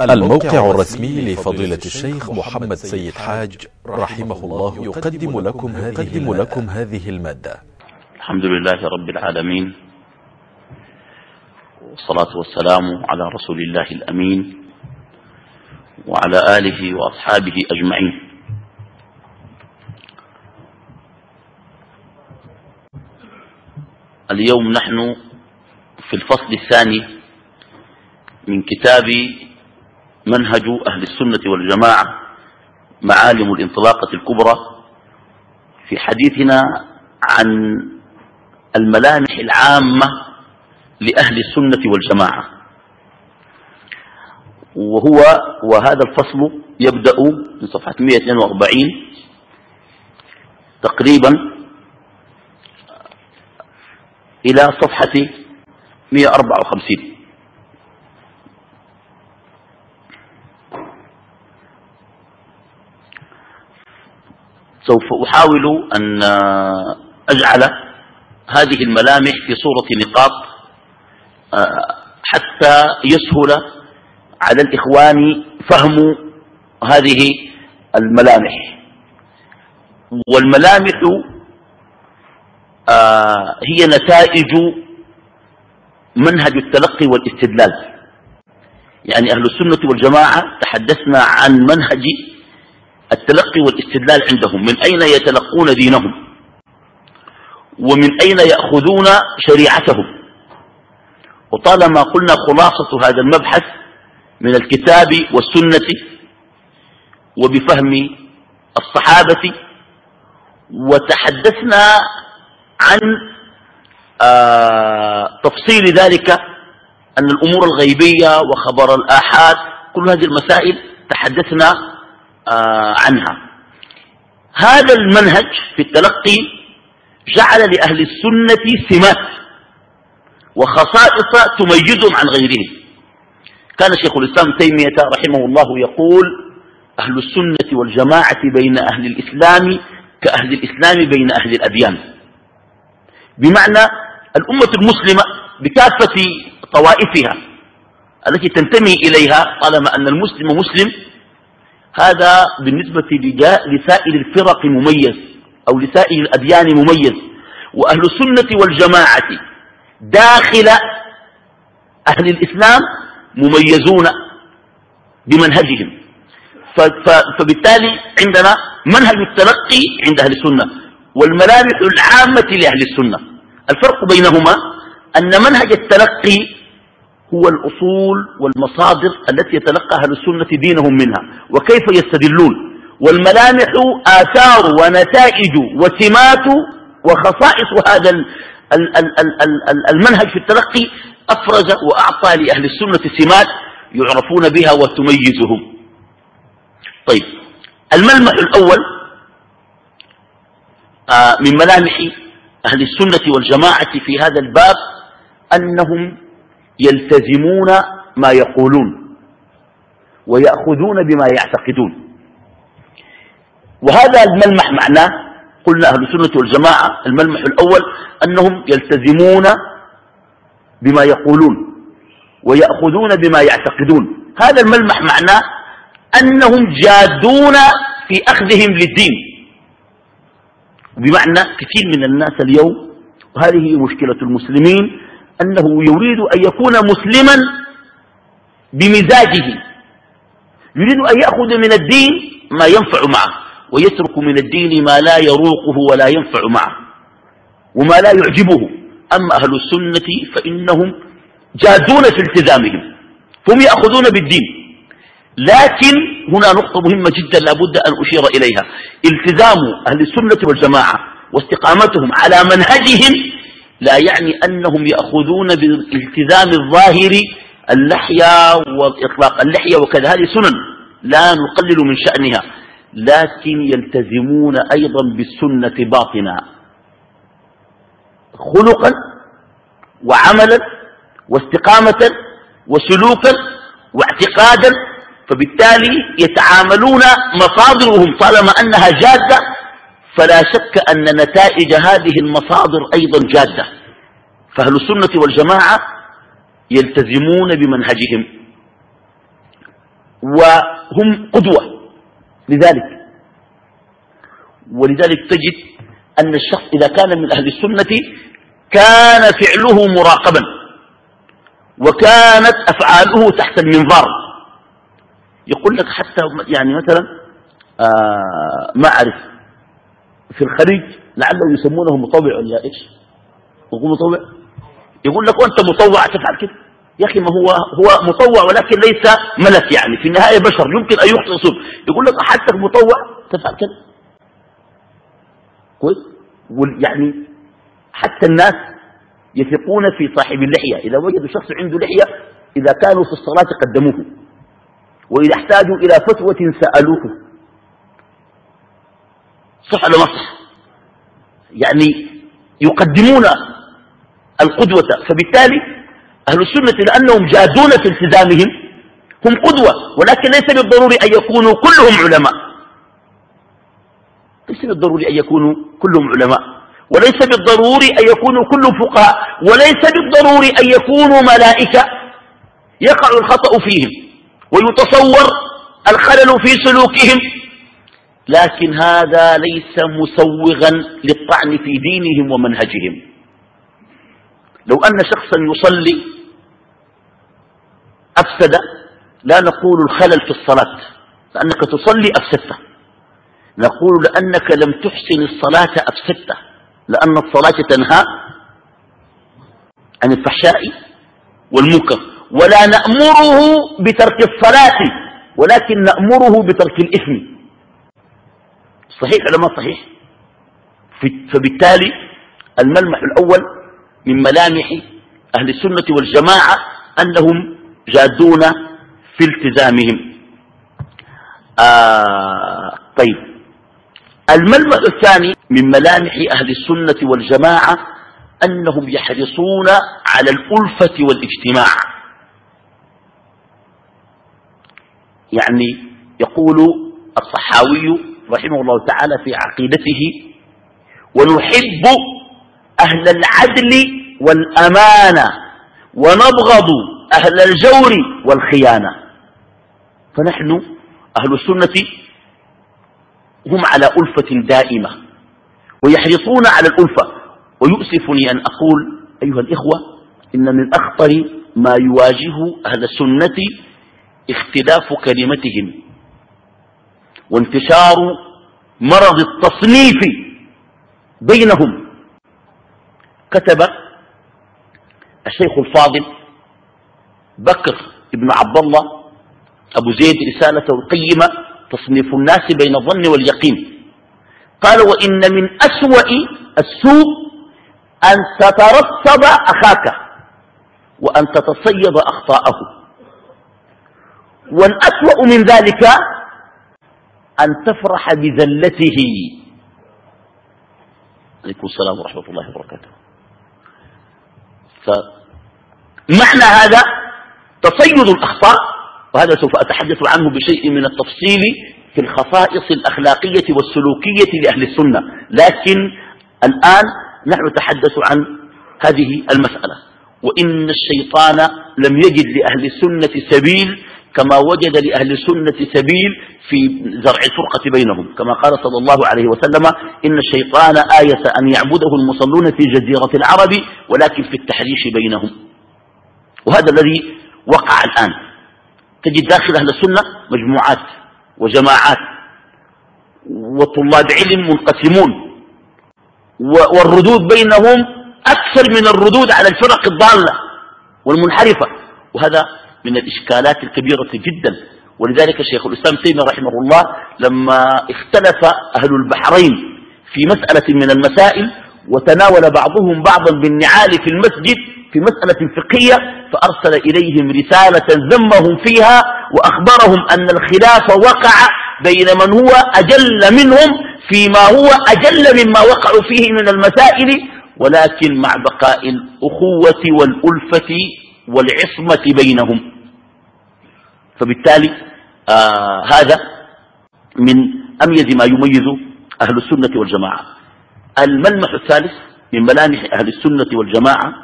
الموقع الرسمي لفضيلة الشيخ محمد سيد حاج رحمه الله يقدم لكم هذه, لكم هذه ا ل م ا د ة الحمد لله رب العالمين والصلاة والسلام على رسول الله الأمين وعلى آله وأصحابه أجمعين. اليوم نحن في الفصل الثاني من كتاب منهج أهل السنة والجماعة معالم الانطلاقة الكبرى في حديثنا عن الملامح العامة لأهل السنة والجماعة. وهو وهذا الفصل يبدأ من صفحة 142 تقريبا إلى صفحة 154 سوف أحاول أن أجعل هذه الملامح في صورة نقاط آه، حتى يسهل على الإخوان فهم هذه الملامح. والملامح آه، هي نتائج منهج التلقي والاستدلال. يعني أهل السنة والجماعة تحدثنا عن منهج التلقي والاستدلال عندهم. من أين يتلقون دينهم؟ ومن أين يأخذون شريعتهم؟ وطالما قلنا خلاصة هذا المبحث من الكتاب والسنة وبفهم الصحابة وتحدثنا عن آه تفصيل ذلك أن الأمور الغيبية وخبر الآحاد كل هذه المسائل تحدثنا عنها. هذا المنهج في التلقي جعل لأهل السنة سمات وخصائص تميزهم عن غيرهم. كان شيخ الإسلام تيمية رحمه الله يقول أهل السنة والجماعة بين أهل الإسلام كأهل الإسلام بين أهل الأديان. بمعنى الأمة المسلمة بكافة طوائفها التي تنتمي إليها طالما أن المسلم مسلم هذا بالنسبة لسائر الفرق مميز أو لسائر الأديان مميز. وأهل السنة والجماعة داخل أهل الإسلام مميزون بمنهجهم. فبالتالي عندنا منهج التلقي عند أهل السنة والملامح العامة لأهل السنة. الفرق بينهما أن منهج التلقي هو الأصول والمصادر التي يتلقى أهل السنة دينهم منها وكيف يستدلون؟ والملامح آثار ونتائج وسمات وخصائص هذا المنهج في التلقي أفرز وأعطى لأهل السنة سمات يعرفون بها وتميزهم. طيب الملمح الأول آه، من ملامح أهل السنة والجماعة في هذا الباب أنهم يلتزمون ما يقولون ويأخذون بما يعتقدون. وهذا الملمح معناه قلنا أهل السنة والجماعة الملمح الأول أنهم يلتزمون بما يقولون ويأخذون بما يعتقدون. هذا الملمح معناه أنهم جادون في أخذهم للدين. بمعنى كثير من الناس اليوم وهذه مشكلة المسلمين أنه يريد أن يكون مسلما بمزاجه. يريد أن يأخذ من الدين ما ينفع معه ويترك من الدين ما لا يروقه ولا ينفع معه وما لا يعجبه. أما أهل السنة فإنهم جادون في التزامهم هم يأخذون بالدين. لكن هنا نقطة مهمة جدا لابد أن أشير إليها. التزام أهل السنة والجماعة واستقامتهم على منهجهم لا يعني أنهم يأخذون بالالتزام الظاهر اللحية وإطلاق اللحية وكذا هذه سنن لا نقلل من شأنها لكن يلتزمون أيضا بالسنة باطنا خلقا وعملا واستقامة وسلوكا واعتقادا فبالتالي يتعاملون مصادرهم طالما أنها جادة فلا شك أن نتائج هذه المصادر أيضا جادة. فأهل السنة والجماعة يلتزمون بمنهجهم وهم قدوة لذلك. ولذلك تجد أن الشخص إذا كان من أهل السنة كان فعله مراقبا وكانت أفعاله تحت المنظار. يقول لك حتى يعني مثلا آه ما أعرف في الخليج لعله يسمونه مطوع ولا إيش؟ يقول مطوع؟ يقول لك وأنت مطوع تفعل كده. يا أخي ما هو هو مطوع ولكن ليس ملك يعني في النهاية بشر يمكن أن يخطئ يقول لك حتى مطوع تفعل كده. كويس؟ يعني حتى الناس يثقون في صاحب اللحية. إذا وجدوا شخص عنده لحية إذا كانوا في الصلاة قدموه. وإذا احتاجوا إلى فتوة سألوه. صح ولا يعني يقدمون القدوة. فبالتالي أهل السنة لأنهم جادون في التزامهم هم قدوة ولكن ليس بالضروري أن يكونوا كلهم علماء. ليس بالضروري أن يكونوا كلهم علماء. وليس بالضروري أن يكونوا كلهم فقهاء. وليس بالضروري أن يكونوا ملائكة. يقع الخطأ فيهم ويتصور الخلل في سلوكهم. لكن هذا ليس مسوغا للطعن في دينهم ومنهجهم. لو أن شخصا يصلي أفسد لا نقول الخلل في الصلاة لأنك تصلي أفسدته نقول لأنك لم تحسن الصلاة أفسدته لأن الصلاة تنهى عن الفحشاء والمنكر. ولا نأمره بترك الصلاة ولكن نأمره بترك الإثم. صحيح ولا ما صحيح؟ فبالتالي الملمح الأول من ملامح أهل السنة والجماعة أنهم جادون في التزامهم. آه طيب. الملمح الثاني من ملامح أهل السنة والجماعة أنهم يحرصون على الألفة والاجتماع. يعني يقول الصحاوي رحمه الله تعالى في عقيدته ونحب أهل العدل والأمانة ونبغض أهل الجور والخيانة. فنحن أهل السنة هم على ألفة دائمة ويحرصون على الألفة. ويؤسفني أن أقول أيها الإخوة إن من أخطر ما يواجه أهل السنة اختلاف كلمتهم وانتشار مرض التصنيف بينهم. كتب الشيخ الفاضل بكر بن عبد الله أبو زيد رسالة القيمة تصنيف الناس بين الظن واليقين. قال وإن من أسوأ السوء أن تترصد أخاك وأن تتصيد أخطاءه. والأسوأ من ذلك أن تفرح بذلته. عليكم السلام ورحمة الله وبركاته. فمعنى هذا تصيد الأخطاء وهذا سوف أتحدث عنه بشيء من التفصيل في الخصائص الأخلاقية والسلوكية لأهل السنة. لكن الآن نحن نتحدث عن هذه المسألة. وإن الشيطان لم يجد لأهل السنة سبيل كما وجد لأهل السنة سبيل في زرع الفرقة بينهم. كما قال صلى الله عليه وسلم إن الشيطان آية أن يعبده المصلون في جزيرة العرب ولكن في التحريش بينهم. وهذا الذي وقع الآن. تجد داخل أهل السنة مجموعات وجماعات وطلاب علم منقسمون. والردود بينهم أكثر من الردود على الفرق الضالة والمنحرفة. وهذا من الإشكالات الكبيرة جدا. ولذلك شيخ الإسلام تيمية رحمه الله لما اختلف أهل البحرين في مسألة من المسائل وتناول بعضهم بعضا بالنعال في المسجد في مسألة فقهية فأرسل إليهم رسالة ذمهم فيها وأخبرهم أن الخلاف وقع بين من هو أجل منهم فيما هو أجل مما وقعوا فيه من المسائل. ولكن مع بقاء الأخوة والألفة والعصمة بينهم. فبالتالي آه هذا من أميز ما يميز أهل السنة والجماعة. الملمح الثالث من ملامح أهل السنة والجماعة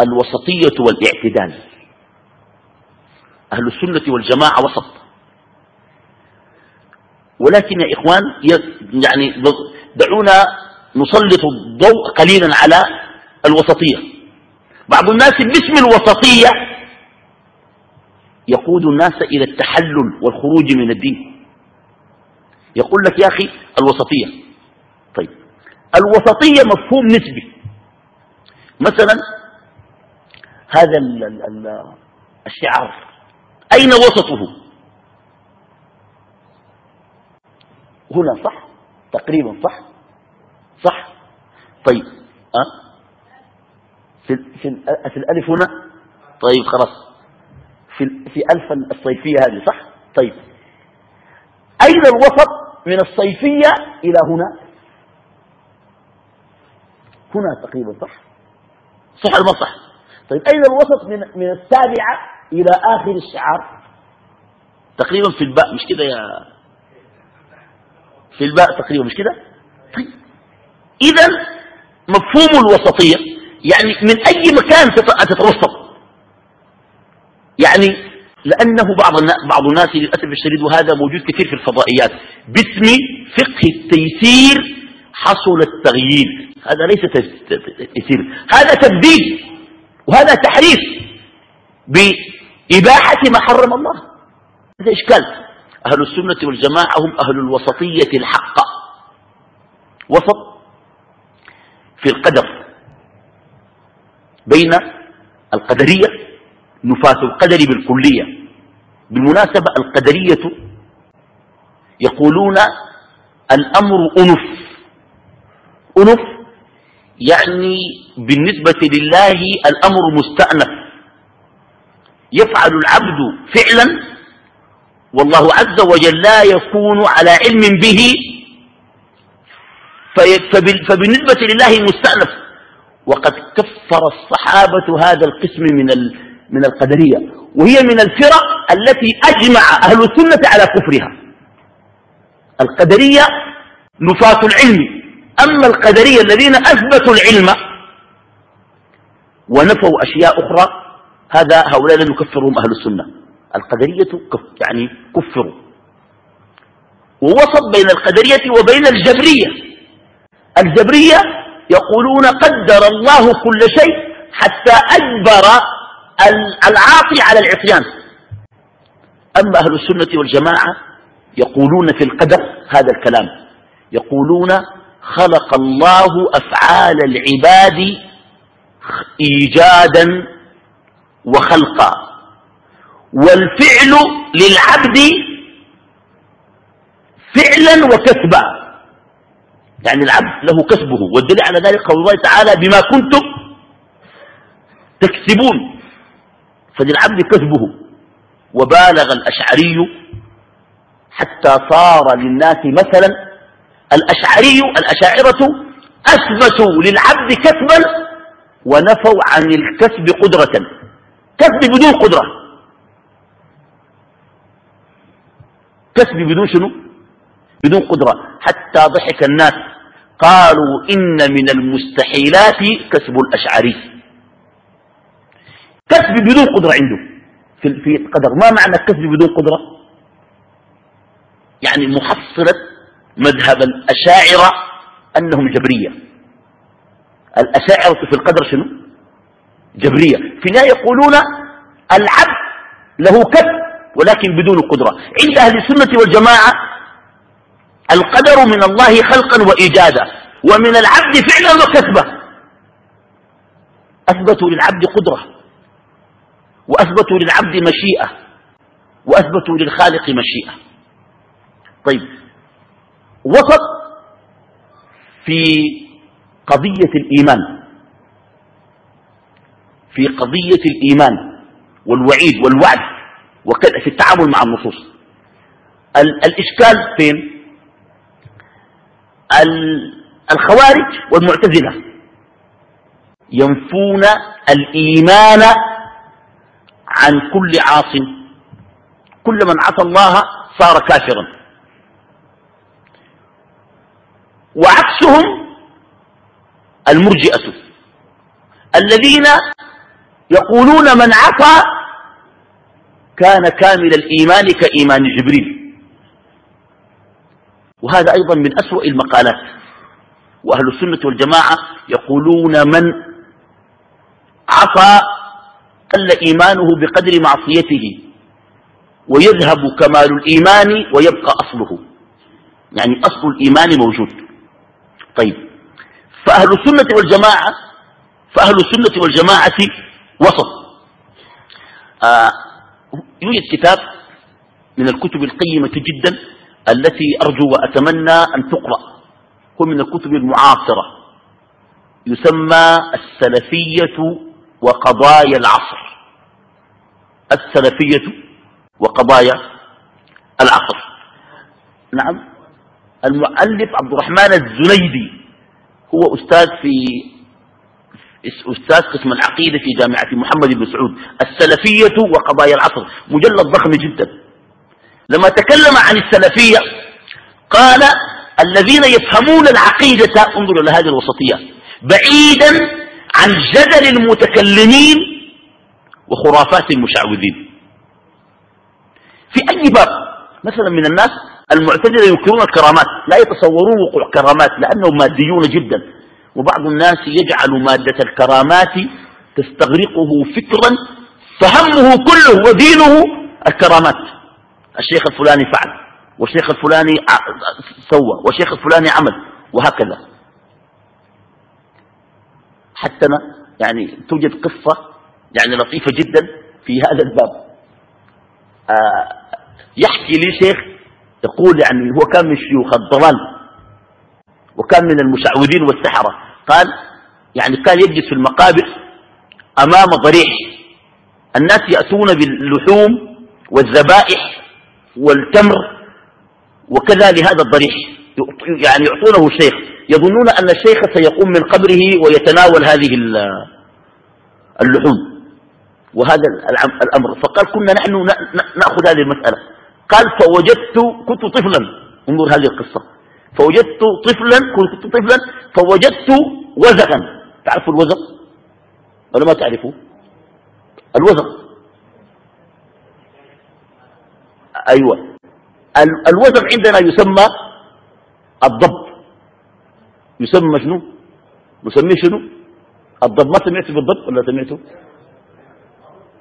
الوسطية والاعتدال. أهل السنة والجماعة وسط. ولكن يا إخوان يعني دعونا نسلط الضوء قليلا على الوسطية. بعض الناس باسم الوسطية. يقود الناس إلى التحلل والخروج من الدين. يقول لك يا أخي الوسطية. طيب. الوسطية مفهوم نسبي. مثلا هذا الشعار. أين وسطه؟ هنا صح؟ تقريبا صح؟ صح. طيب. أه؟ في, في, في الألف هنا؟ طيب خلاص. في, في ألف الصيفية هذه صح؟ طيب. أين الوسط من الصيفية إلى هنا؟ هنا تقريبا صح؟ صح ولا صح؟ طيب أين الوسط من, من السابعة إلى آخر الشعار؟ تقريبا في الباء مش كده يا في الباء تقريبا مش كده؟ طيب. إذا مفهوم الوسطية يعني من أي مكان تتوسط. يعني لأنه بعض بعض الناس للأسف الشديد وهذا موجود كثير في الفضائيات باسم فقه التيسير حصل التغيير. هذا ليس تيسير هذا تبديل وهذا تحريف إباحة ما حرم الله. هذا إشكال. أهل السنة والجماعة هم أهل الوسطية الحقة. وسط في القدر. بين القدرية نفاة القدر بالكلية. بالمناسبة القدرية يقولون الأمر أنف. أنف يعني بالنسبة لله الأمر مستأنف. يفعل العبد فعلا والله عز وجل لا يكون على علم به فبالنسبة لله مستأنف. وقد كفر الصحابة هذا القسم من من القدرية. وهي من الفرق التي أجمع أهل السنة على كفرها. القدرية نفاة العلم. أما القدرية الذين أثبتوا العلم ونفوا أشياء أخرى هذا هؤلاء لم يكفرهم أهل السنة. القدرية كف يعني كفروا. ووسط بين القدرية وبين الجبرية. الجبرية يقولون قدر الله كل شيء حتى أجبر العاصي على العصيان. أما أهل السنة والجماعة يقولون في القدر هذا الكلام. يقولون خلق الله أفعال العباد إيجادا وخلقا. والفعل للعبد فعلا وكسبا يعني العبد له كسبه والدليل على ذلك قول الله تعالى بما كنتم تكسبون. فللعبد كسبه. وبالغ الأشعري حتى صار للناس مثلا الأشعري الأشاعرة أثبتوا للعبد كسبا ونفوا عن الكسب قدرة. كسب بدون قدرة. كسب بدون شنو؟ بدون قدرة. حتى ضحك الناس. قالوا إن من المستحيلات كسب الأشعري. كسب بدون قدرة عنده. في القدر. ما معنى الكسب بدون قدرة؟ يعني محصلة مذهب الأشاعرة أنهم جبرية. الأشاعرة في القدر شنو؟ جبرية. في النهاية يقولون العبد له كف ولكن بدون قدرة. عند أهل السنة والجماعة القدر من الله خلقا وإيجادا ومن العبد فعلا وكسبا أثبتوا للعبد قدرة وأثبتوا للعبد مشيئة وأثبتوا للخالق مشيئة. طيب وسط في قضية الإيمان في قضية الإيمان والوعيد والوعد وكذا في التعامل مع النصوص. الإشكال فين؟ الخوارج والمعتزلة. ينفون الإيمان عن كل عاص. كل من عصى الله صار كافرا. وعكسهم المرجئة. الذين يقولون من عصى كان كامل الإيمان كإيمان جبريل. وهذا أيضا من أسوأ المقالات. وأهل السنة والجماعة يقولون من عصى قل إيمانه بقدر معصيته ويذهب كمال الإيمان ويبقى أصله. يعني أصل الإيمان موجود. طيب. فأهل السنة والجماعة فأهل السنة والجماعة وسط. آه يوجد كتاب من الكتب القيمة جدا. التي أرجو وأتمنى أن تقرأ. هو من الكتب المعاصرة. يسمى السلفية وقضايا العصر. السلفية وقضايا العصر. نعم. المؤلف عبد الرحمن الزنيدي هو أستاذ في أستاذ قسم العقيدة في جامعة محمد بن سعود. السلفية وقضايا العصر. مجلد ضخم جدا. لما تكلم عن السلفية قال الذين يفهمون العقيدة انظروا إلى هذه الوسطية بعيدا عن جدل المتكلمين وخرافات المشعوذين. في أي باب مثلا من الناس المعتزلة ينكرون الكرامات لا يتصورون وقوع كرامات لأنهم ماديون جدا. وبعض الناس يجعل مادة الكرامات تستغرقه فكرا فهمه كله ودينه الكرامات. الشيخ الفلاني فعل والشيخ الفلاني سوى والشيخ الفلاني عمل وهكذا. حتى يعني توجد قصة يعني لطيفة جدا في هذا الباب. آه يحكي لي شيخ يقول يعني هو كان من شيوخ الضلال وكان من المشعوذين والسحرة. قال يعني كان يجلس في المقابر أمام ضريح. الناس يأتون باللحوم والذبائح والتمر وكذا لهذا الضريح. يعني يعطونه الشيخ. يظنون أن الشيخ سيقوم من قبره ويتناول هذه اللحوم. وهذا الأمر. فقال كنا نحن نأخذ هذه المسألة. قال فوجدت كنت طفلا. انظر هذه القصة. فوجدت طفلا كنت طفلا. فوجدت وزغا. تعرفوا الوزغ؟ ولا ما تعرفوا الوزغ. أيوة. الوزغ عندنا يسمى الضب. يسمى شنو؟ نسميه شنو؟ الضب. ما سمعت بالضب ولا سمعته؟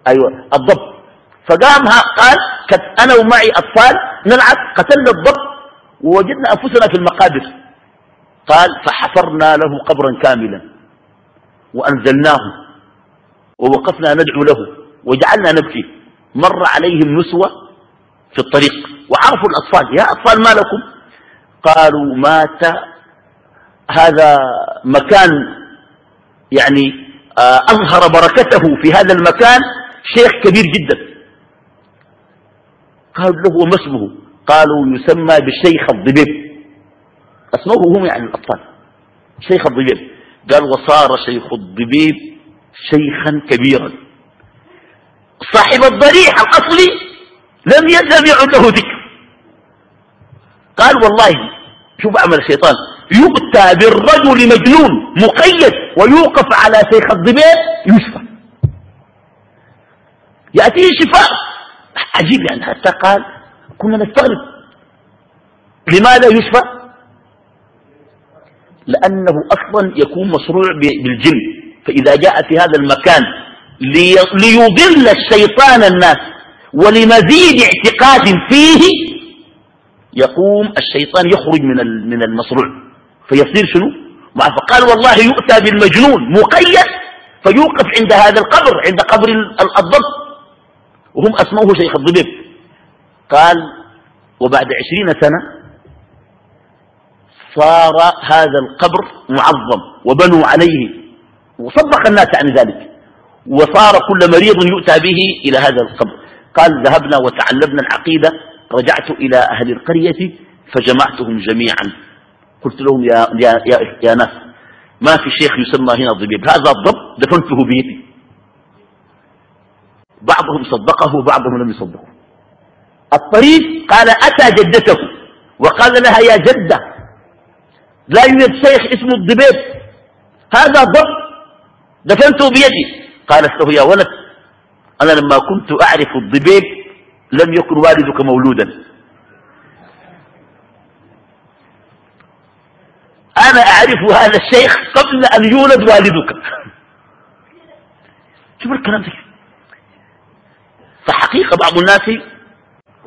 أيوة. الضب. فقام قال أنا ومعي أطفال نلعب قتلنا الضب ووجدنا أنفسنا في المقابر. قال فحفرنا له قبرا كاملا وأنزلناه ووقفنا ندعو له وجعلنا نبكي. مر عليهم نسوة في الطريق وعرفوا الأطفال يا أطفال ما لكم؟ قالوا مات هذا مكان يعني آه، أظهر بركته في هذا المكان شيخ كبير جدا. قالوا له وما اسمه؟ قالوا يسمى بالشيخ الضبيب. اسمه هم يعني الأطفال شيخ الضبيب. قال وصار شيخ الضبيب شيخا كبيرا. صاحب الضريح الأصلي لم لم يعد له ذكر. قال والله شوف عمل الشيطان. يؤتى بالرجل مجنون مقيد ويوقف على شيخ الضبيب يشفى. يأتيه شفاء. عجيب يعني حتى قال كنا نستغرب. لماذا يشفى؟ لأنه أصلا يكون مصروع بالجن. فإذا جاء في هذا المكان ليضل الشيطان الناس. ولمزيد اعتقاد فيه يقوم الشيطان يخرج من من المصروع فيصير شنو؟ فقال والله يؤتى بالمجنون مقيد فيوقف عند هذا القبر عند قبر الضبط وهم أسموه شيخ الضبيب. قال وبعد عشرين سنة صار هذا القبر معظم وبنوا عليه وصدق الناس عن ذلك. وصار كل مريض يؤتى به إلى هذا القبر. قال ذهبنا وتعلمنا العقيدة رجعت إلى أهل القرية فجمعتهم جميعا. قلت لهم يا, يا, يا, يا ناس ما في شيخ يسمى هنا الضبيب هذا الضب دفنته بيدي. بعضهم صدقه وبعضهم لم يصدقه. الطريف قال أتى جدته وقال لها يا جدة لا يوجد شيخ اسمه الضبيب. هذا ضب دفنته بيدي. قالت له يا ولد أنا لما كنت أعرف الضبيب لم يكن والدك مولودا. أنا أعرف هذا الشيخ قبل أن يولد والدك. شوف الكلام ده. فحقيقة بعض الناس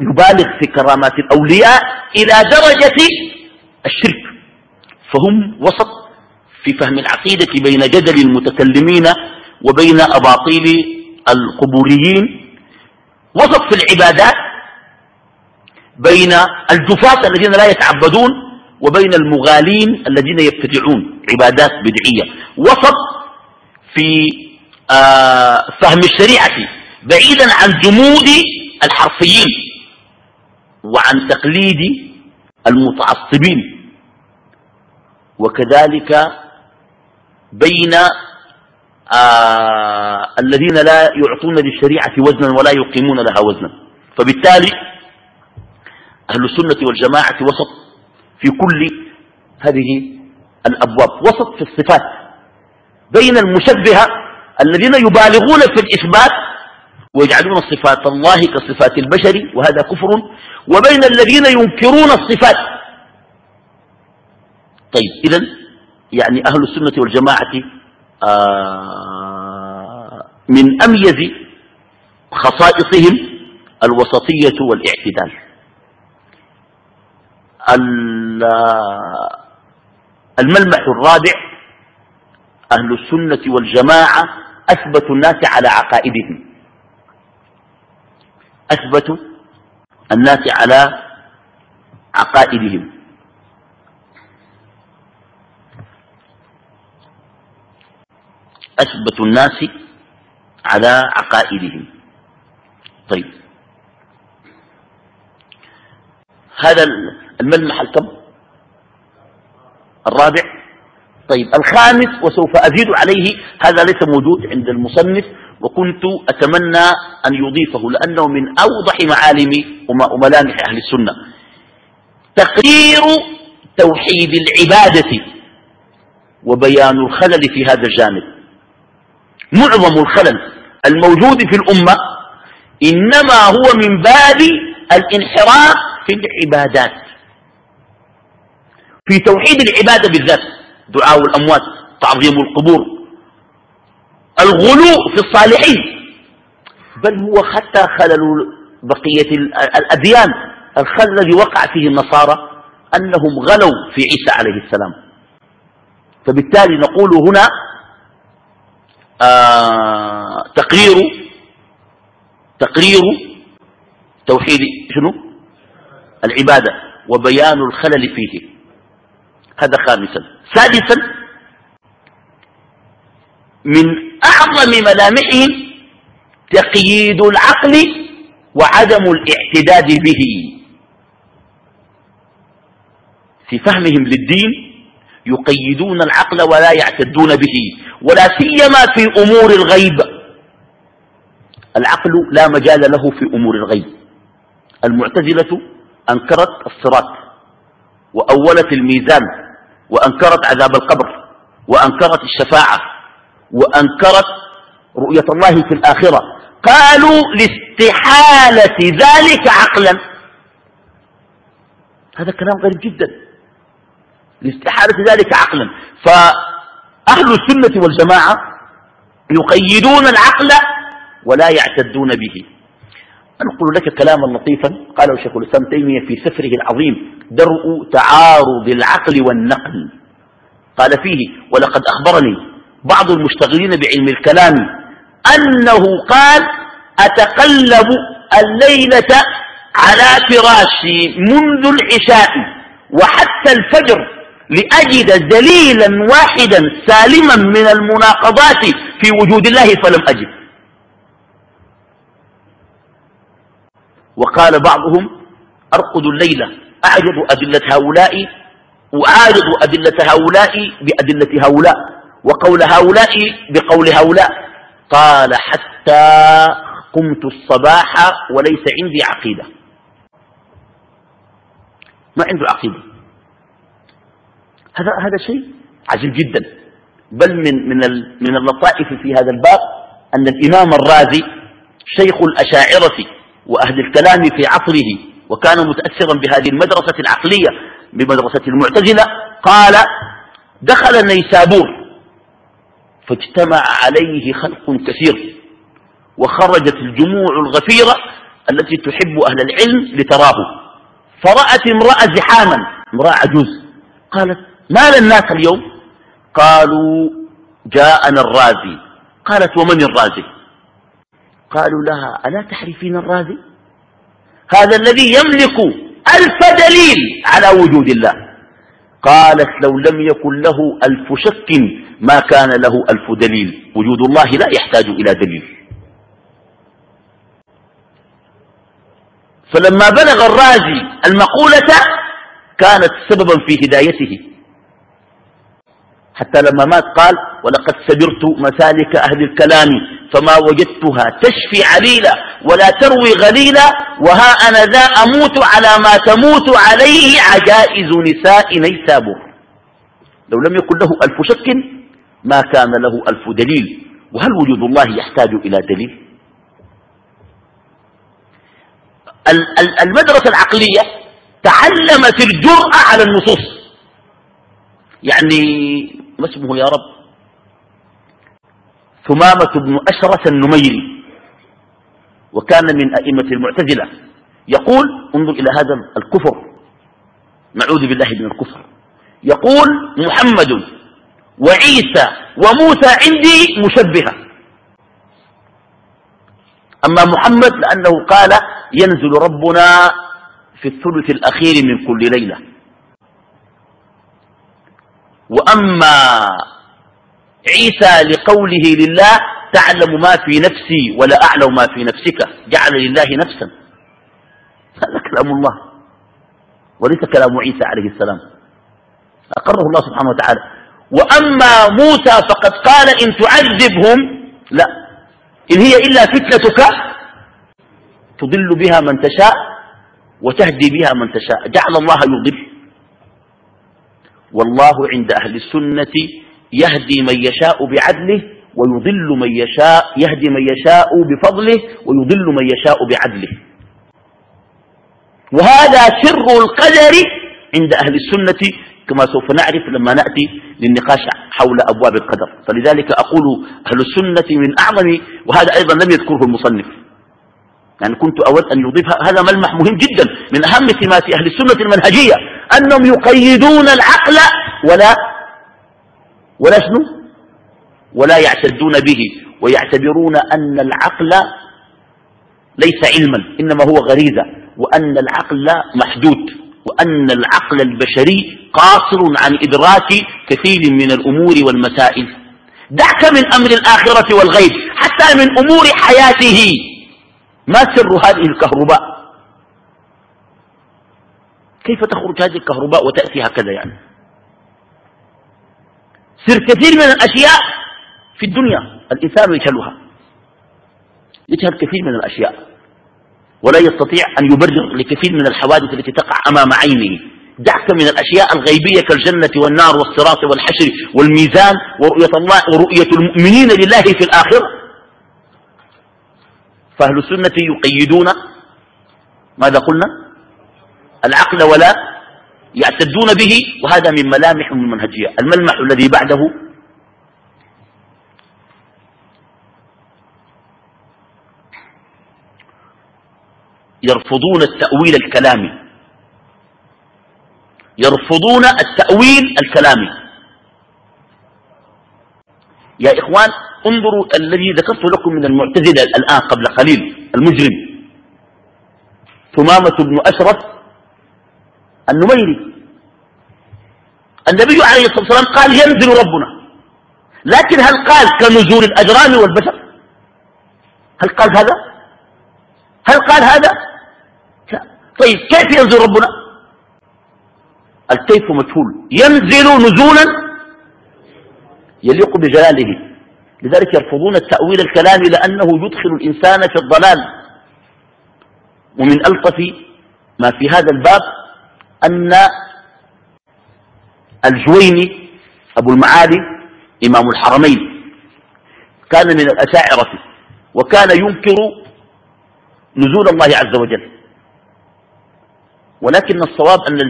يبالغ في كرامات الأولياء إلى درجة الشرك. فهم وسط في فهم العقيدة بين جدل المتكلمين وبين أباطيل القبوريين وسط في العبادات بين الجفاة الذين لا يتعبدون وبين المغالين الذين يبتدعون عبادات بدعية. وسط في آه فهم الشريعة بعيدا عن جمود الحرفيين وعن تقليد المتعصبين. وكذلك بين آه الذين لا يعطون للشريعة وزنا ولا يقيمون لها وزنا. فبالتالي أهل السنة والجماعة وسط في كل هذه الأبواب وسط في الصفات بين المشبهة الذين يبالغون في الإثبات ويجعلون صفات الله كصفات البشر وهذا كفر. وبين الذين ينكرون الصفات. طيب إذا يعني أهل السنة والجماعة من أميز خصائصهم الوسطية والاعتدال. الملمح الرابع أهل السنة والجماعة أثبت الناس على عقائدهم. أثبتوا الناس على عقائدهم. أثبت الناس على عقائدهم. طيب. هذا الملمح الكم؟ الرابع. طيب. الخامس وسوف أزيد عليه هذا ليس موجود عند المصنف وكنت أتمنى أن يضيفه لأنه من أوضح معالم وملامح أهل السنة. تقرير توحيد العبادة وبيان الخلل في هذا الجانب. معظم الخلل الموجود في الأمة إنما هو من باب الانحراف في العبادات. في توحيد العبادة بالذات دعاء الأموات تعظيم القبور الغلو في الصالحين. بل هو حتى خلل بقية الأديان. الخلل الذي وقع فيه النصارى أنهم غلوا في عيسى عليه السلام. فبالتالي نقول هنا آه تقرير تقرير توحيد شنو؟ العبادة وبيان الخلل فيه. هذا خامسا. سادسا من أعظم ملامحهم تقييد العقل وعدم الاعتداد به. في فهمهم للدين يقيدون العقل ولا يعتدون به ولا سيما في أمور الغيب. العقل لا مجال له في أمور الغيب. المعتزلة أنكرت الصراط وأولت الميزان وأنكرت عذاب القبر وأنكرت الشفاعة وأنكرت رؤية الله في الآخرة. قالوا لاستحالة ذلك عقلا. هذا كلام غريب جدا. لاستحالة ذلك عقلا. فأهل السنة والجماعة يقيدون العقل ولا يعتدون به. أنقل لك كلاما لطيفا قاله شيخ الإسلام تيمية في سفره العظيم درء تعارض العقل والنقل. قال فيه ولقد أخبرني بعض المشتغلين بعلم الكلام أنه قال أتقلب الليلة على فراشي منذ العشاء وحتى الفجر. لأجد دليلا واحدا سالما من المناقضات في وجود الله فلم أجد. وقال بعضهم أرقد الليلة أعرض أدلة هؤلاء وأعرض أدلة هؤلاء بأدلة هؤلاء وقول هؤلاء بقول هؤلاء. قال حتى قمت الصباح وليس عندي عقيدة. ما عنده عقيدة؟ هذا هذا شيء عجيب جدا. بل من من من اللطائف في هذا الباب أن الإمام الرازي شيخ الأشاعرة وأهل الكلام في عصره وكان متأثرا بهذه المدرسة العقلية بمدرسة المعتزلة قال دخل نيسابور فاجتمع عليه خلق كثير وخرجت الجموع الغفيرة التي تحب أهل العلم لتراه فرأت امرأة زحاما امرأة عجوز قالت ما للناس اليوم؟ قالوا جاءنا الرازي. قالت ومن الرازي؟ قالوا لها ألا تعرفين الرازي؟ هذا الذي يملك ألف دليل على وجود الله. قالت لو لم يكن له ألف شك ما كان له ألف دليل. وجود الله لا يحتاج إلى دليل. فلما بلغ الرازي المقولة كانت سببا في هدايته. حتى لما مات قال ولقد سبرت مسالك أهل الكلام فما وجدتها تشفي عليلا ولا تروي غليلا وها أنا ذا أموت على ما تموت عليه عجائز نساء نيسابور لو لم يكن له ألف شك ما كان له ألف دليل. وهل وجود الله يحتاج إلى دليل؟ المدرسة العقلية تعلمت الجرأة على النصوص. يعني ما اسمه يا رب؟ ثمامة بن أشرس النميري وكان من أئمة المعتزلة. يقول انظر إلى هذا الكفر. نعوذ بالله من الكفر. يقول محمد وعيسى وموسى عندي مشبهة. أما محمد لأنه قال ينزل ربنا في الثلث الأخير من كل ليلة. وأما عيسى لقوله لله تعلم ما في نفسي ولا أعلم ما في نفسك. جعل لله نفسا. هذا كلام الله. وليس كلام عيسى عليه السلام. أقره الله سبحانه وتعالى. وأما موسى فقد قال إن تعذبهم لا. إن هي إلا فتنتك تضل بها من تشاء وتهدي بها من تشاء. جعل الله يضل. والله عند أهل السنة يهدي من يشاء بعدله ويضل من يشاء يهدي من يشاء بفضله ويضل من يشاء بعدله. وهذا سر القدر عند أهل السنة كما سوف نعرف لما نأتي للنقاش حول أبواب القدر. فلذلك أقول أهل السنة من أعظم وهذا أيضا لم يذكره المصنف. يعني كنت أود أن يضيف هذا ملمح مهم جدا من أهم سمات أهل السنة المنهجية أنهم يقيدون العقل ولا ولا شنو؟ ولا يعتدون به ويعتبرون أن العقل ليس علما إنما هو غريزة وأن العقل محدود وأن العقل البشري قاصر عن إدراك كثير من الأمور والمسائل. دعك من أمر الآخرة والغيب حتى من أمور حياته. ما سر هذه الكهرباء؟ كيف تخرج هذه الكهرباء وتأتي هكذا يعني؟ سر كثير من الأشياء في الدنيا الإنسان يجهلها. يجهل كثير من الأشياء. ولا يستطيع أن يبرر لكثير من الحوادث التي تقع أمام عينه. دعك من الأشياء الغيبية كالجنة والنار والصراط والحشر والميزان ورؤية الله ورؤية المؤمنين لله في الآخرة. فأهل السنة يقيدون ماذا قلنا؟ العقل ولا يعتدون به وهذا من ملامح من المنهجية الملمح الذي بعده يرفضون التأويل الكلامي. يرفضون التأويل الكلامي. يا إخوان انظروا الذي ذكرت لكم من المعتزلة الآن قبل قليل المجرم. ثمامة بن أشرف النميري. النبي عليه الصلاة والسلام قال ينزل ربنا. لكن هل قال كنزول الأجرام والبشر؟ هل قال هذا؟ هل قال هذا. طيب كيف ينزل ربنا؟ الكيف مجهول. ينزل نزولا يليق بجلاله. لذلك يرفضون التأويل الكلامي لأنه يدخل الإنسان في الضلال. ومن ألطف ما في هذا الباب أن الجويني أبو المعالي إمام الحرمين كان من الأشاعرة وكان ينكر نزول الله عز وجل. ولكن الصواب أن,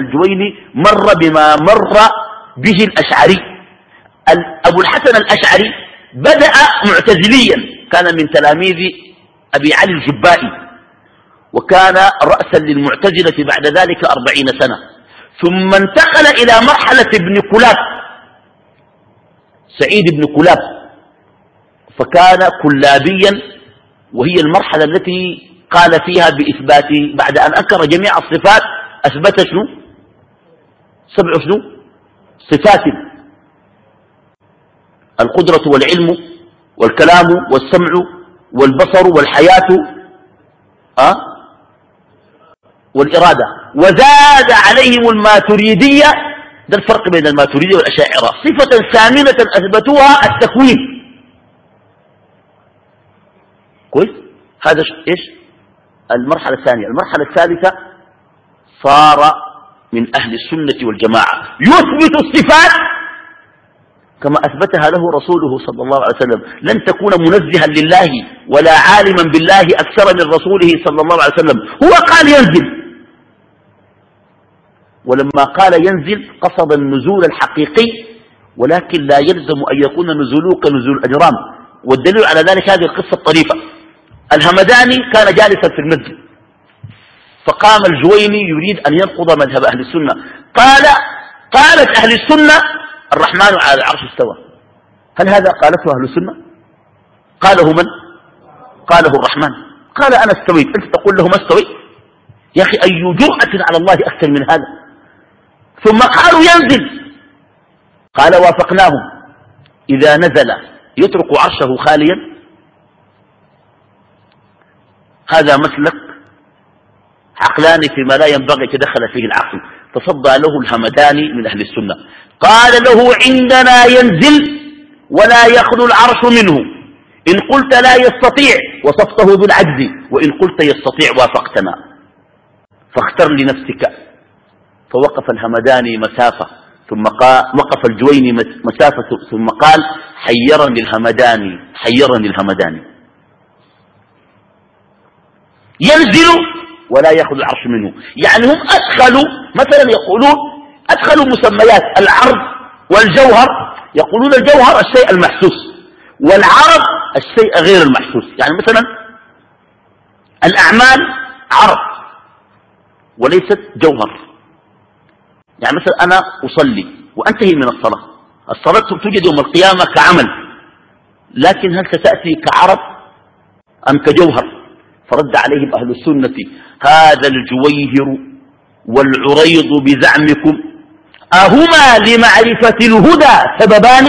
الجويني مر بما مر به الأشعري. أبو الحسن الأشعري بدأ معتزليا. كان من تلاميذ أبي علي الجبائي وكان رأسا للمعتزلة بعد ذلك أربعين سنة. ثم انتقل إلى مرحلة ابن كلاب سعيد بن كلاب. فكان كلابيا وهي المرحلة التي قال فيها بإثبات بعد أن أنكر جميع الصفات أثبت شنو؟ سبع شنو؟ صفات. القدرة والعلم والكلام والسمع والبصر والحياة أه؟ والإرادة. وزاد عليهم الماتريدية ده الفرق بين الماتريدية والأشاعرة. صفة ثامنة أثبتوها التكوين. كويس؟ هذا إيش؟ المرحلة الثانية. المرحلة الثالثة صار من أهل السنة والجماعة. يثبت الصفات كما أثبتها له رسوله صلى الله عليه وسلم لن تكون منزها لله ولا عالما بالله أكثر من رسوله صلى الله عليه وسلم. هو قال ينزل. ولما قال ينزل قصد النزول الحقيقي ولكن لا يلزم أن يكون نزوله كنزول الأجرام. والدليل على ذلك هذه القصة الطريفة. الهمداني كان جالسا في المسجد. فقام الجويني يريد أن ينقض مذهب أهل السنة. قال قالت أهل السنة الرحمن على العرش استوى. هل هذا قالته أهل السنة؟ قاله من؟ قاله الرحمن. قال أنا استويت. أنت تقول له ما استويت؟ يا أخي أي جرأة على الله أكثر من هذا؟ ثم قالوا ينزل. قال وافقناهم. إذا نزل يترك عرشه خاليا. هذا مسلك عقلاني فيما لا ينبغي يتدخل فيه العقل. تصدى له الهمداني من أهل السنة. قال له عندنا ينزل ولا يخلو العرش منه. إن قلت لا يستطيع وصفته بالعجز وإن قلت يستطيع وافقتنا. فاختر لنفسك. فوقف الهمداني مسافة ثم قال وقف الجويني مسافة ثم قال حيرني الهمداني حيرني الهمداني ينزل ولا يأخذ العرش منه. يعني هم أدخلوا مثلا يقولون أدخلوا مسميات العرض والجوهر يقولون الجوهر الشيء المحسوس والعرض الشيء غير المحسوس. يعني مثلا الأعمال عرض وليست جوهر. يعني مثلا أنا أصلي وأنتهي من الصلاة. الصلاة توجد يوم القيامة كعمل لكن هل ستأتي كعرض أم كجوهر؟ فرد عليهم أهل السنة. هذا الجويهر والعريض بزعمكم. أهما لمعرفة الهدى سببان؟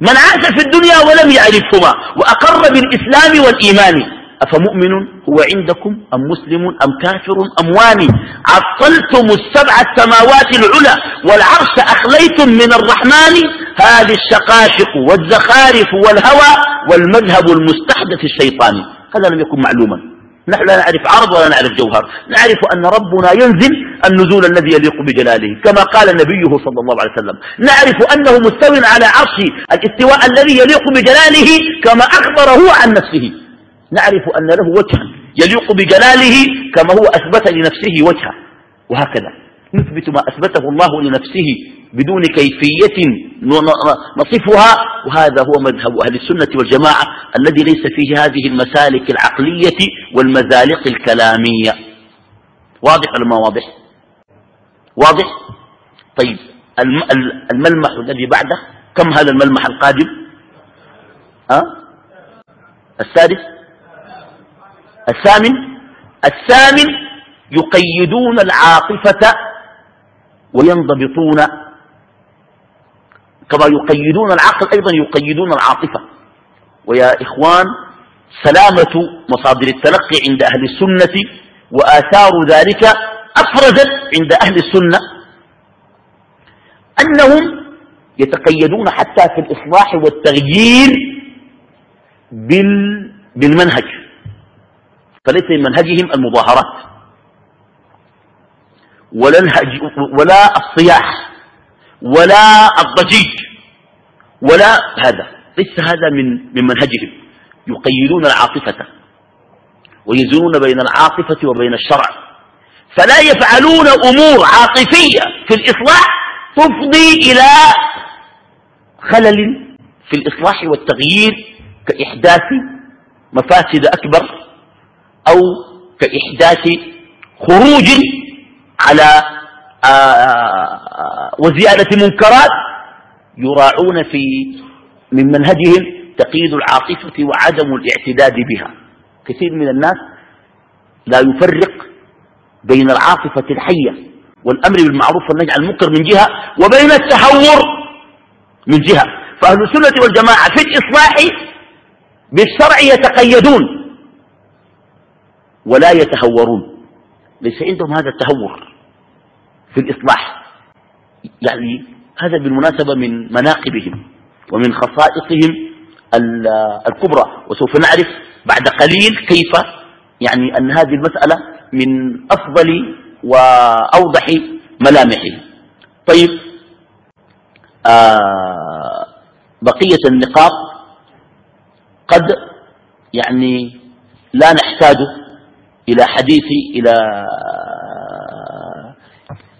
من عاش في الدنيا ولم يعرفهما وأقر بالإسلام والإيمان. أفمؤمن هو عندكم أم مسلم أم كافر أم واني؟ عطلتم السبع السماوات العلى والعرش أخليتم من الرحمن. هذه الشقاشق والزخارف والهوى والمذهب المستحدث الشيطاني هذا لم يكن معلوما. نحن لا نعرف عرض ولا نعرف جوهر. نعرف أن ربنا ينزل النزول الذي يليق بجلاله كما قال نبيه صلى الله عليه وسلم. نعرف أنه مستو على عرشه الاستواء الذي يليق بجلاله كما أخبر هو عن نفسه. نعرف أن له وجها يليق بجلاله كما هو أثبت لنفسه وجها. وهكذا. نثبت ما أثبته الله لنفسه. بدون كيفية نصفها وهذا هو مذهب أهل السنة والجماعة الذي ليس فيه هذه المسالك العقلية والمزالق الكلامية. واضح ولا ما واضح؟ واضح؟ طيب الملمح الذي بعده كم هذا الملمح القادم؟ أه؟ السادس؟ الثامن؟ الثامن يقيدون العاطفة وينضبطون كما يقيدون العقل أيضا يقيدون العاطفة. ويا إخوان سلامة مصادر التلقي عند أهل السنة وآثار ذلك أفرزت عند أهل السنة. أنهم يتقيدون حتى في الإصلاح والتغيير بالمنهج. فليس من منهجهم المظاهرات. ولا, ولا الصياح. ولا الضجيج ولا هذا ليس هذا من من منهجهم. يقيدون العاطفة ويزنون بين العاطفة وبين الشرع. فلا يفعلون أمور عاطفية في الإصلاح تفضي إلى خلل في الإصلاح والتغيير كإحداث مفاسد أكبر أو كإحداث خروج على وزيادة منكرات يراعون في من منهجهم تقييد العاطفة وعدم الاعتداد بها. كثير من الناس لا يفرق بين العاطفة الحية والأمر بالمعروف والنهي عن المنكر من جهة وبين التهور من جهة. فأهل السنة والجماعة في الإصلاح بالشرع يتقيدون ولا يتهورون. ليس عندهم هذا التهور. في الإصلاح. يعني هذا بالمناسبة من مناقبهم ومن خصائصهم الكبرى وسوف نعرف بعد قليل كيف يعني أن هذه المسألة من أفضل وأوضح ملامحه. طيب آه بقية النقاط قد يعني لا نحتاج إلى حديث إلى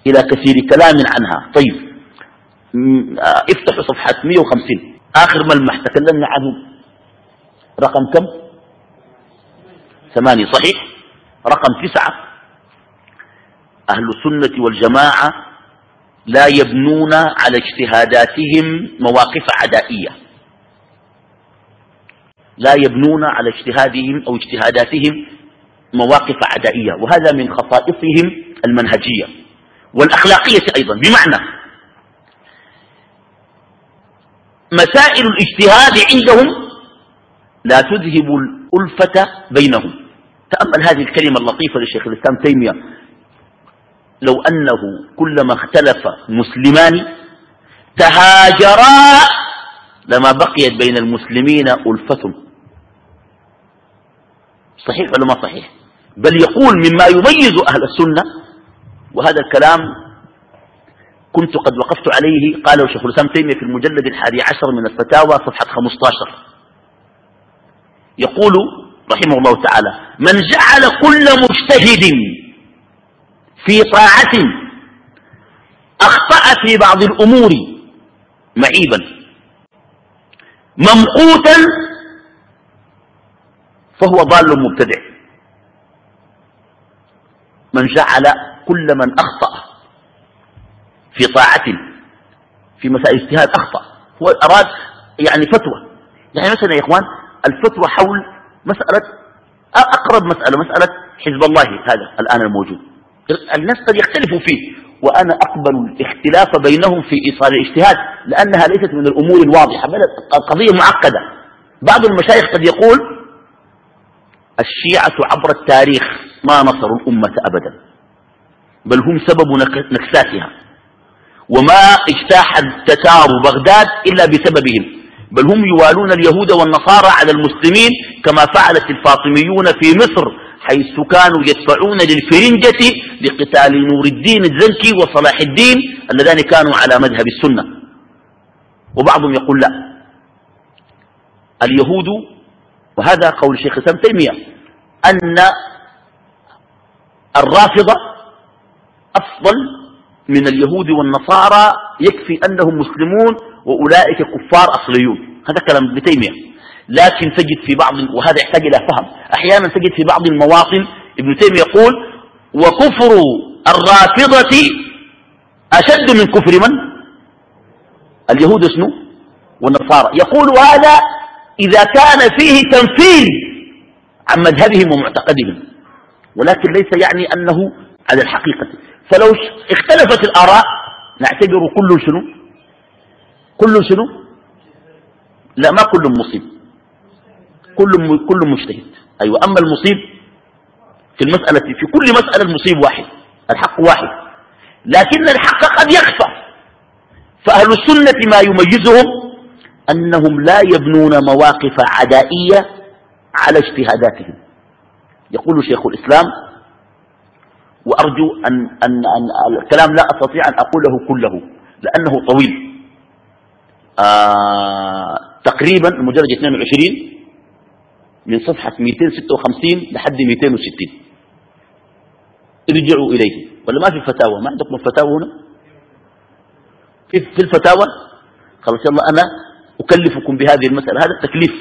إلى كثير كلام عنها. طيب. آه، افتحوا صفحة 150 آخر ملمح تكلمنا عنه. رقم كم؟ ثمانية. صحيح؟ رقم تسعة. أهل السنة والجماعة لا يبنون على اجتهاداتهم مواقف عدائية. لا يبنون على اجتهادهم أو اجتهاداتهم مواقف عدائية. وهذا من خصائصهم المنهجية. والأخلاقية أيضا بمعنى مسائل الاجتهاد عندهم لا تذهب الألفة بينهم. تأمل هذه الكلمة اللطيفة للشيخ الإسلام تيمية. لو أنه كلما اختلف مسلمان تهاجرا لما بقيت بين المسلمين ألفة. صحيح ولا ما صحيح؟ بل يقول مما يميز أهل السنة وهذا الكلام كنت قد وقفت عليه قاله شيخ الإسلام تيمية في المجلد الحادي عشر من الفتاوى صفحة 15 يقول رحمه الله تعالى من جعل كل مجتهد في طاعة أخطأ في بعض الأمور معيبا ممقوتا فهو ضال مبتدع. من جعل كل من أخطأ في طاعة في مسائل اجتهاد أخطأ. هو أراد يعني فتوى. يعني مثلا يا إخوان الفتوى حول مسألة أقرب مسألة مسألة حزب الله هذا الآن الموجود. الناس قد يختلفوا فيه. وأنا أقبل الاختلاف بينهم في إيصال الاجتهاد لأنها ليست من الأمور الواضحة بل قضية معقدة. بعض المشايخ قد يقول الشيعة عبر التاريخ ما نصروا الأمة أبدا. بل هم سبب نكساتها. وما اجتاح التتار بغداد إلا بسببهم. بل هم يوالون اليهود والنصارى على المسلمين كما فعلت الفاطميون في مصر حيث كانوا يدفعون للفرنجة لقتال نور الدين الزنكي وصلاح الدين اللذان كانوا على مذهب السنة. وبعضهم يقول لا. اليهود وهذا قول الشيخ الإسلام تيمية أن الرافضة أفضل من اليهود والنصارى يكفي أنهم مسلمون وأولئك كفار أصليون. هذا كلام ابن تيمية. لكن تجد في بعض وهذا يحتاج إلى فهم. أحيانا تجد في بعض المواطن ابن تيمية يقول وكفر الرافضة أشد من كفر من؟ اليهود اسمه والنصارى. يقول هذا إذا كان فيه تنفيذ عن مذهبهم ومعتقدهم. ولكن ليس يعني أنه على الحقيقة. فلو اختلفت الآراء نعتبر كل شنو؟ كل شنو؟ لا ما كل مصيب. كل كل مجتهد. أيوة أما المصيب في المسألة في كل مسألة المصيب واحد الحق واحد. لكن الحق قد يخفى. فأهل السنة ما يميزهم أنهم لا يبنون مواقف عدائية على اجتهاداتهم. يقول شيخ الإسلام وأرجو أن, أن, أن الكلام لا أستطيع أن أقوله كله لأنه طويل. آه تقريبا المجلد 22 من صفحة 256 لحد 260 ارجعوا إليه. ولا ما في فتاوى؟ ما عندكم الفتاوى هنا؟ في, الفتاوى؟ خلاص يلا أنا أكلفكم بهذه المسألة. هذا التكليف.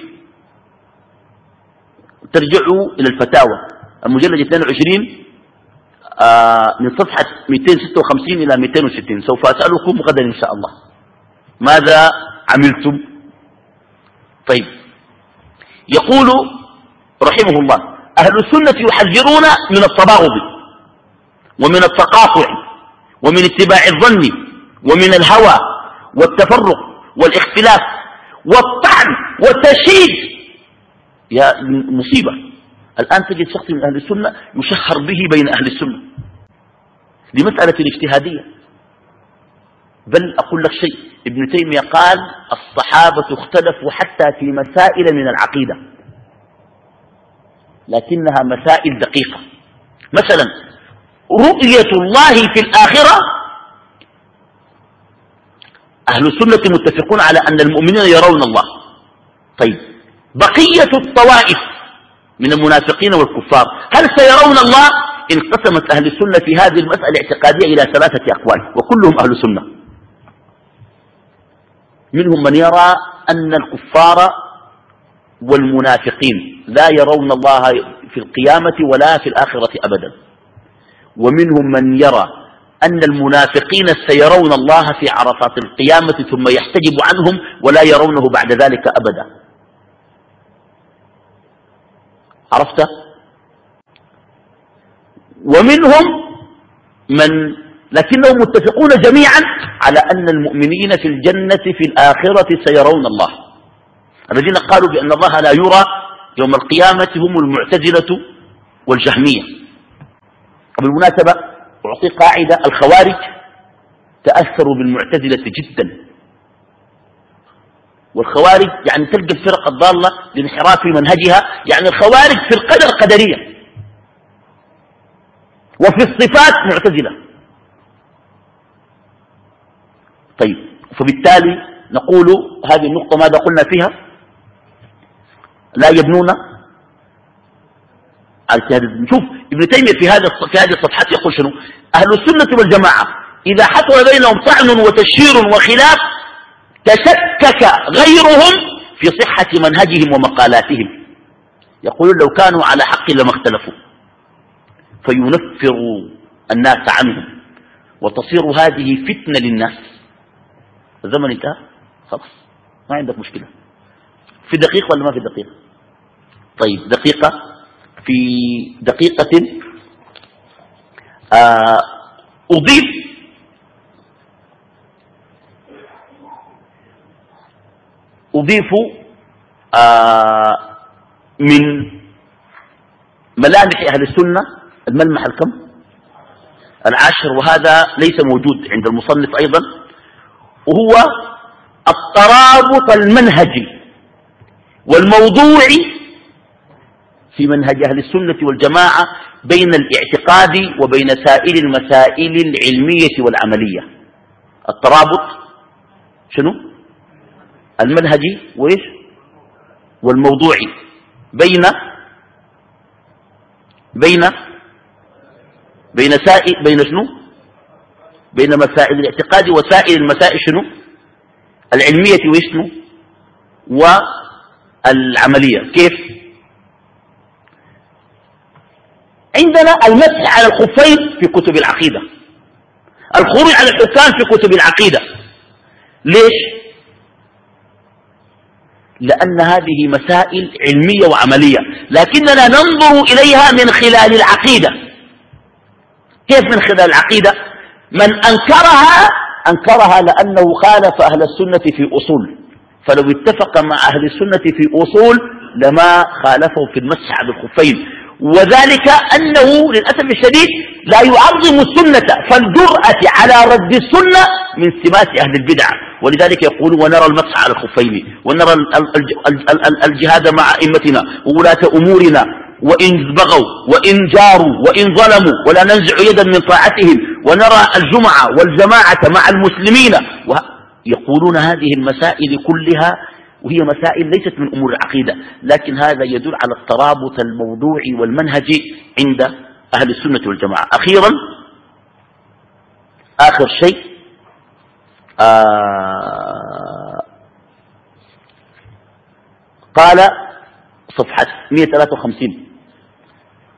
ترجعوا إلى الفتاوى. المجلد 22 آه من صفحة 256 إلى 260 سوف أسألكم غدا إن شاء الله. ماذا عملتم؟ طيب. يقول رحمه الله أهل السنة يحذرون من التباغض ومن التقاطع ومن اتباع الظن ومن الهوى والتفرق والاختلاف والطعن والتشييد. يا مصيبة. الآن تجد شخص من أهل السنة يشهر به بين أهل السنة. لمسألة اجتهادية بل أقول لك شيء ابن تيمية قال الصحابة اختلفوا حتى في مسائل من العقيدة لكنها مسائل دقيقة. مثلا رؤية الله في الآخرة أهل السنة متفقون على أن المؤمنين يرون الله. طيب بقية الطوائف من المنافقين والكفار هل سيرون الله؟ انقسمت أهل السنة في هذه المسألة الاعتقادية إلى ثلاثة أقوال وكلهم أهل سنة منهم من يرى أن الكفار والمنافقين لا يرون الله في القيامة ولا في الآخرة أبدا. ومنهم من يرى أن المنافقين سيرون الله في عرفات القيامة ثم يحتجب عنهم ولا يرونه بعد ذلك أبدا. عرفت؟ ومنهم من لكنهم متفقون جميعا على أن المؤمنين في الجنة في الآخرة سيرون الله. الذين قالوا بأن الله لا يرى يوم القيامة هم المعتزلة والجهمية. وبالمناسبة أعطي قاعدة الخوارج تأثروا بالمعتزلة جدا. والخوارج يعني تلقى الفرق الضالة لانحراف منهجها يعني الخوارج في القدر قدرية وفي الصفات معتزلة. طيب فبالتالي نقول هذه النقطة ماذا قلنا فيها؟ لا يبنون على شوف ابن تيمية في هذا في هذه الصفحات يقول شنو؟ أهل السنة والجماعة إذا حصل بينهم طعن وتشهير وخلاف تشكك غيرهم في صحة منهجهم ومقالاتهم. يقولون لو كانوا على حق لما اختلفوا. فينفر الناس عنهم. وتصير هذه فتنة للناس. الزمن انتهى. خلاص. ما عندك مشكلة. في دقيقة ولا ما في دقيقة؟ طيب دقيقة. في دقيقة آه، أضيف. أضيف آه، من ملامح أهل السنة الملمح الكم؟ العاشر وهذا ليس موجود عند المصنف أيضا وهو الترابط المنهجي والموضوعي في منهج أهل السنة والجماعة بين الاعتقاد وبين سائر المسائل العلمية والعملية. الترابط شنو؟ المنهجي وإيش؟ والموضوعي بين بين بين سائر بين شنو؟ بين مسائل الاعتقاد وسائر المسائل شنو؟ العلمية وشنو والعملية. كيف؟ عندنا المسح على الخفين في كتب العقيدة. الخروج على الحكام في كتب العقيدة. ليش؟ لأن هذه مسائل علمية وعملية. لكننا ننظر إليها من خلال العقيدة. كيف من خلال العقيدة؟ من أنكرها أنكرها لأنه خالف أهل السنة في أصول. فلو اتفق مع أهل السنة في أصول لما خالفه في المسح على الخفين. وذلك أنه للأسف الشديد لا يعظم السنة فالجرأة على رد السنة من سمات أهل البدع. ولذلك يقول ونرى المسح على الخفين ونرى الجهاد مع أئمتنا وولاة أمورنا. وإن بغوا وإن جاروا وإن ظلموا ولا ننزع يدا من طاعتهم ونرى الجمعة والجماعة مع المسلمين. يقولون هذه المسائل كلها وهي مسائل ليست من أمور العقيدة لكن هذا يدل على الترابط الموضوعي والمنهجي عند أهل السنة والجماعة. أخيرا آخر شيء آه قال صفحة 153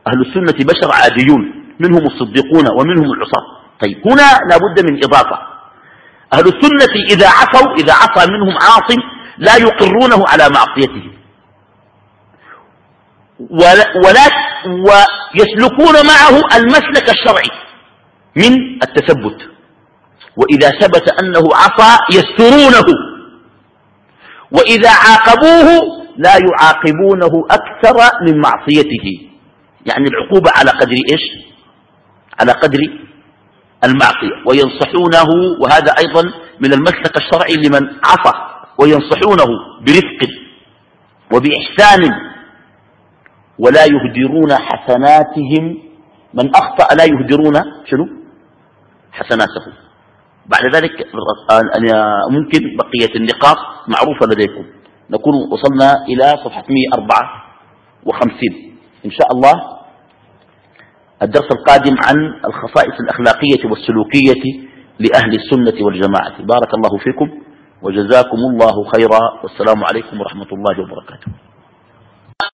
أهل السنة بشر عاديون منهم الصديقون ومنهم العصاة. طيب هنا لابد من إضافة. أهل السنة إذا عصوا إذا عصى منهم عاص لا يقرونه على معصيته ولا, ولا ويسلكون معه المسلك الشرعي من التثبت. وإذا ثبت أنه عصى يسترونه. وإذا عاقبوه لا يعاقبونه أكثر من معصيته. يعني العقوبة على قدر إيش؟ على قدر المعصية. وينصحونه وهذا أيضا من المسلك الشرعي لمن عصى وينصحونه برفق وبإحسان ولا يهدرون حسناتهم. من أخطأ لا يهدرون شنو؟ حسناته. بعد ذلك ممكن بقية النقاط معروفة لديكم. نكون وصلنا إلى صفحة 154 إن شاء الله الدرس القادم عن الخصائص الأخلاقية والسلوكية لأهل السنة والجماعة. بارك الله فيكم وجزاكم الله خيرا. والسلام عليكم ورحمة الله وبركاته.